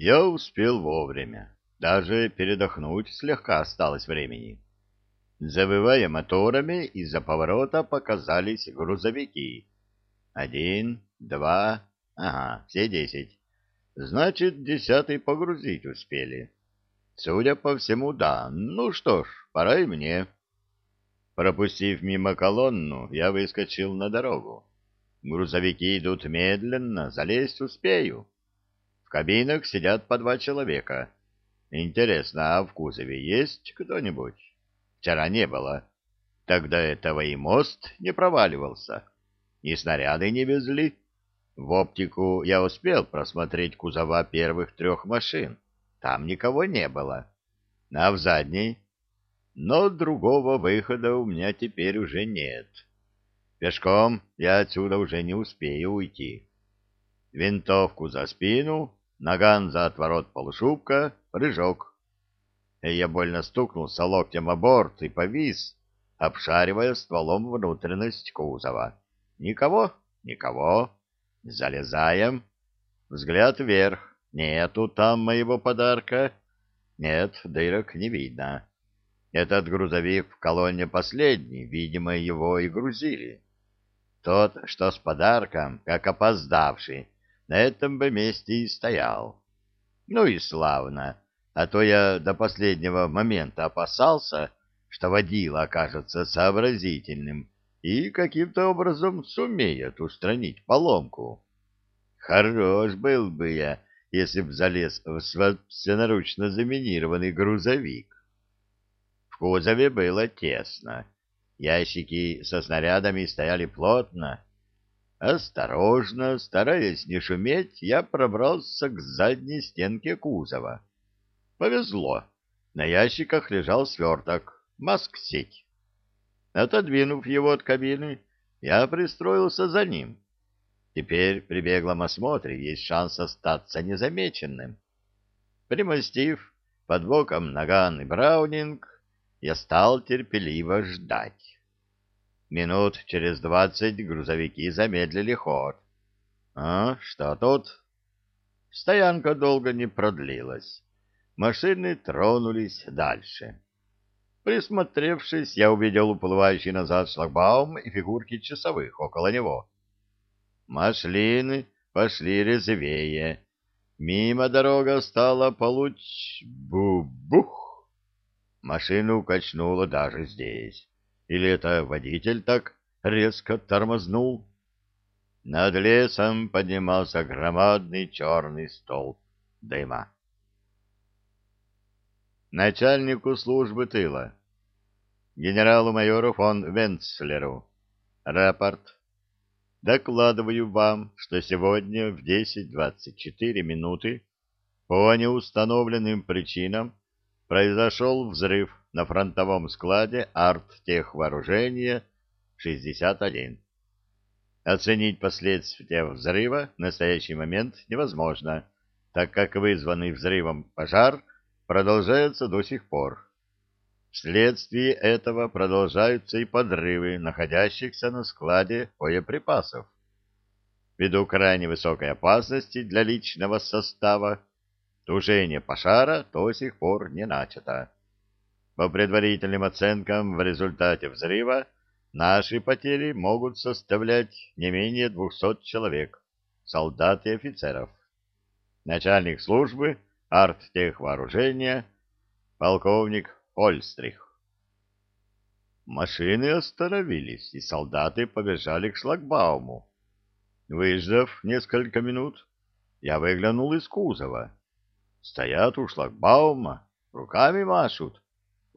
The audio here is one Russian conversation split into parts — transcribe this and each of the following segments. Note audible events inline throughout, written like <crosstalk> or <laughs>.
Я успел вовремя. Даже передохнуть слегка осталось времени. Завывая моторами, из-за поворота показались грузовики. Один, два, ага, все десять. Значит, десятый погрузить успели. Судя по всему, да. Ну что ж, пора и мне. Пропустив мимо колонну, я выскочил на дорогу. Грузовики идут медленно, залезть успею. В кабинах сидят по два человека. Интересно, а в кузове есть кто-нибудь? Вчера не было. Тогда этого и мост не проваливался. И снаряды не везли. В оптику я успел просмотреть кузова первых трех машин. Там никого не было. А в задней? Но другого выхода у меня теперь уже нет. Пешком я отсюда уже не успею уйти. Винтовку за спину, наган за отворот полушубка, прыжок я больно стукнулся локтем о борт и повис, обшаривая стволом внутренность кузова. Никого, никого. Залезаем. Взгляд вверх. Нету там моего подарка. Нет, дырок не видно. Этот грузовик в колонне последний, видимо, его и грузили. Тот, что с подарком, как опоздавший, на этом бы месте и стоял. Ну и славно а то я до последнего момента опасался, что водила окажется сообразительным и каким-то образом сумеет устранить поломку. Хорош был бы я, если б залез в собственноручно заминированный грузовик. В кузове было тесно. Ящики со снарядами стояли плотно. Осторожно, стараясь не шуметь, я пробрался к задней стенке кузова. Повезло. На ящиках лежал сверток, маск-сеть. Отодвинув его от кабины, я пристроился за ним. Теперь при беглом осмотре есть шанс остаться незамеченным. Примостив под боком наган и браунинг, я стал терпеливо ждать. Минут через двадцать грузовики замедлили ход. А что тут? Стоянка долго не продлилась машины тронулись дальше. Присмотревшись, я увидел уплывающий назад шлагбаум и фигурки часовых около него. Машлины пошли резвее. Мимо дорога стала получ... Бу-бух! Машину качнуло даже здесь. Или это водитель так резко тормознул? Над лесом поднимался громадный черный столб дыма начальнику службы тыла, генералу-майору фон Венцлеру. Рапорт. Докладываю вам, что сегодня в 10.24 минуты по неустановленным причинам произошел взрыв на фронтовом складе арттехвооружения 61. Оценить последствия взрыва в настоящий момент невозможно, так как вызванный взрывом пожар – продолжается до сих пор. Вследствие этого продолжаются и подрывы находящихся на складе боеприпасов. Ввиду крайне высокой опасности для личного состава, тушение пожара до сих пор не начато. По предварительным оценкам, в результате взрыва наши потери могут составлять не менее 200 человек, солдат и офицеров. Начальник службы арттехвооружения, полковник Ольстрих. Машины остановились, и солдаты побежали к шлагбауму. Выждав несколько минут, я выглянул из кузова. Стоят у шлагбаума, руками машут.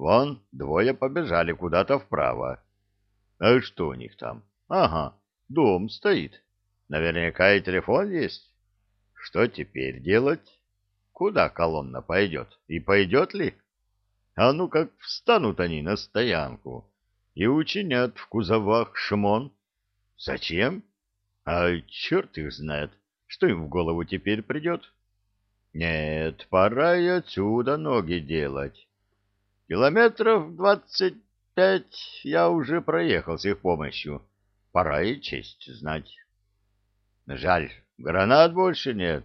Вон, двое побежали куда-то вправо. А что у них там? Ага, дом стоит. Наверняка и телефон есть. Что теперь делать? куда колонна пойдет и пойдет ли. А ну как встанут они на стоянку и учинят в кузовах шмон. Зачем? А черт их знает, что им в голову теперь придет. Нет, пора и отсюда ноги делать. Километров двадцать пять я уже проехал с их помощью. Пора и честь знать. Жаль, гранат больше нет.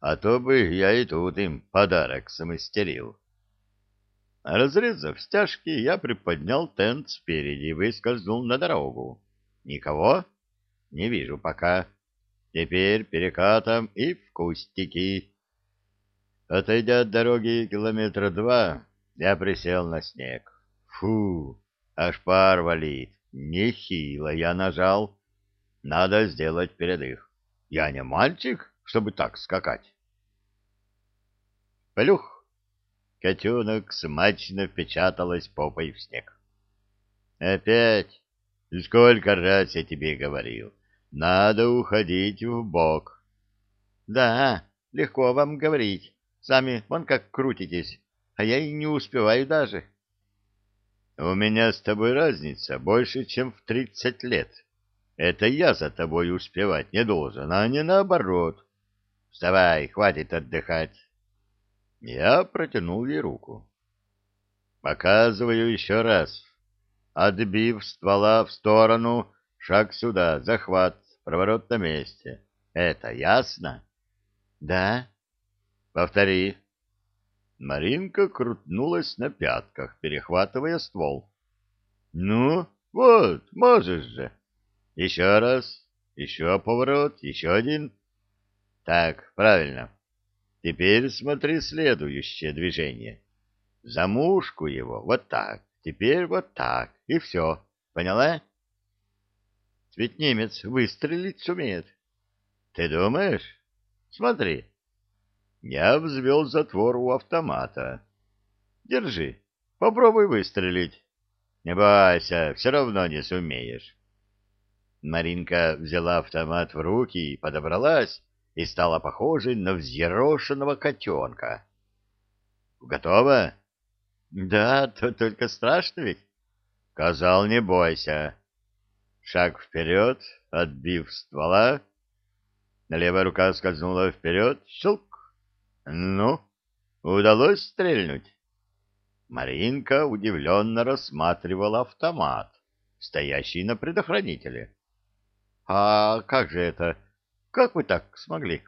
а то бы я и тут им подарок смастерил. Разрезав стяжки, я приподнял тент спереди и выскользнул на дорогу. Никого? Не вижу пока. Теперь перекатом и в кустики. Отойдя от дороги километра два, я присел на снег. Фу, аж пар валит. Нехило я нажал. Надо сделать передых. Я не мальчик, чтобы так скакать. Плюх! Котенок смачно впечаталась попой в снег. Опять? Сколько раз я тебе говорил? Надо уходить в бок. Да, легко вам говорить. Сами вон как крутитесь, а я и не успеваю даже. У меня с тобой разница больше, чем в тридцать лет. Это я за тобой успевать не должен, а не наоборот. Вставай, хватит отдыхать. Я протянул ей руку. Показываю еще раз. Отбив ствола в сторону, шаг сюда, захват, проворот на месте. Это ясно? Да. Повтори. Маринка крутнулась на пятках, перехватывая ствол. Ну, вот, можешь же. Еще раз, еще поворот, еще один. Так, правильно. Теперь смотри следующее движение. За мушку его, вот так, теперь вот так, и все. Поняла? Ведь немец выстрелить сумеет. Ты думаешь? Смотри. Я взвел затвор у автомата. Держи, попробуй выстрелить. Не бойся, все равно не сумеешь. Маринка взяла автомат в руки подобралась, и стала похожей на взъерошенного котенка. «Готово?» «Да, то только страшно ведь?» «Казал, не бойся». Шаг вперед, отбив ствола. Левая рука скользнула вперед, щелк. «Ну, удалось стрельнуть?» Маринка удивленно рассматривала автомат, стоящий на предохранителе. «А как же это?» Как вы так смогли?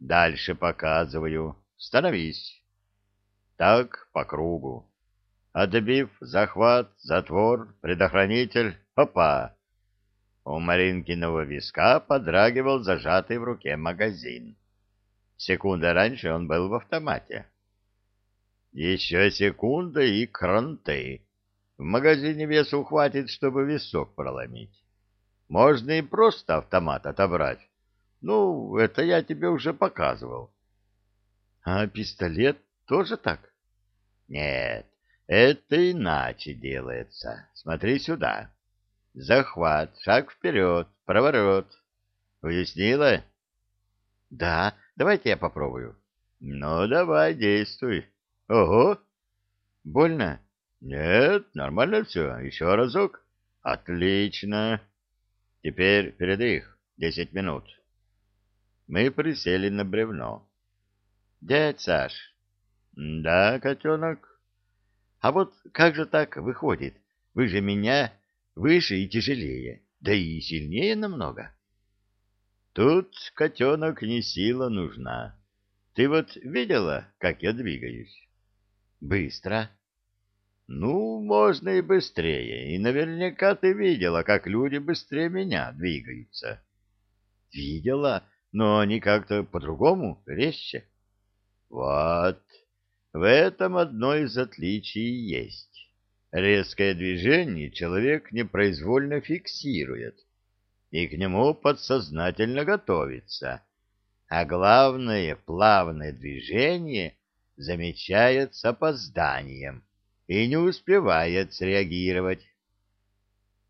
Дальше показываю. Становись. Так по кругу. Отбив захват, затвор, предохранитель, опа. У Маринкиного виска подрагивал зажатый в руке магазин. Секунда раньше он был в автомате. Еще секунда и кранты. В магазине весу хватит, чтобы висок проломить. Можно и просто автомат отобрать. Ну, это я тебе уже показывал. А пистолет тоже так? Нет, это иначе делается. Смотри сюда. Захват, шаг вперед, проворот. Уяснила? Да, давайте я попробую. Ну, давай, действуй. Ого! Больно? Нет, нормально все. Еще разок. Отлично. Теперь передых. Десять минут. Мы присели на бревно. — Дядь Саш. — Да, котенок. — А вот как же так выходит? Вы же меня выше и тяжелее, да и сильнее намного. — Тут, котенок, не сила нужна. Ты вот видела, как я двигаюсь? — Быстро. — Ну, можно и быстрее, и наверняка ты видела, как люди быстрее меня двигаются. — Видела? — но они как-то по-другому, резче. Вот, в этом одно из отличий есть. Резкое движение человек непроизвольно фиксирует, и к нему подсознательно готовится. А главное, плавное движение замечает с опозданием и не успевает среагировать.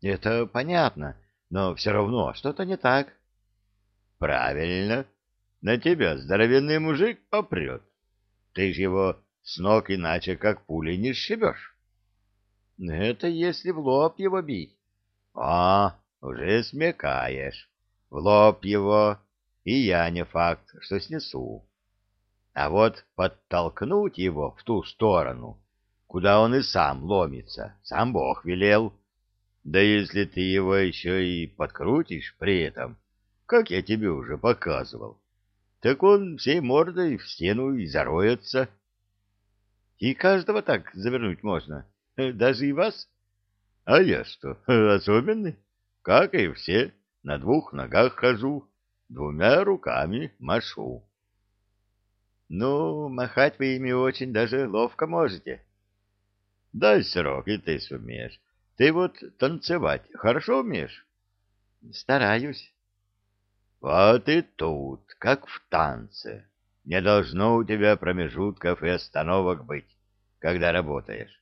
Это понятно, но все равно что-то не так. Правильно. На тебя здоровенный мужик попрет. Ты ж его с ног иначе как пулей не сшибешь. Это если в лоб его бить. А, уже смекаешь. В лоб его, и я не факт, что снесу. А вот подтолкнуть его в ту сторону, куда он и сам ломится, сам Бог велел. Да если ты его еще и подкрутишь при этом, как я тебе уже показывал. так он всей мордой в стену и зароется. И каждого так завернуть можно, даже и вас. А я что, <laughs> особенный? Как и все, на двух ногах хожу, двумя руками машу. Ну, махать вы ими очень даже ловко можете. Дай срок, и ты сумеешь. Ты вот танцевать хорошо умеешь? Стараюсь. Вот и тут, как в танце. Не должно у тебя промежутков и остановок быть, когда работаешь.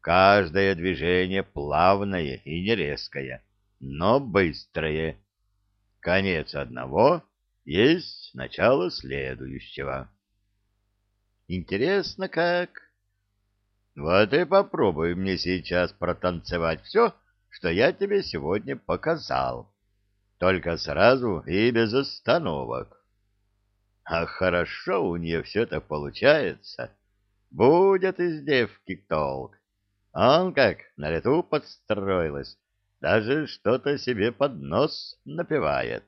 Каждое движение плавное и не резкое, но быстрое. Конец одного есть начало следующего. Интересно как? Вот и попробуй мне сейчас протанцевать все, что я тебе сегодня показал. Только сразу и без остановок. А хорошо у нее все это получается. Будет из девки толк. Он как на лету подстроилась, даже что-то себе под нос напевает.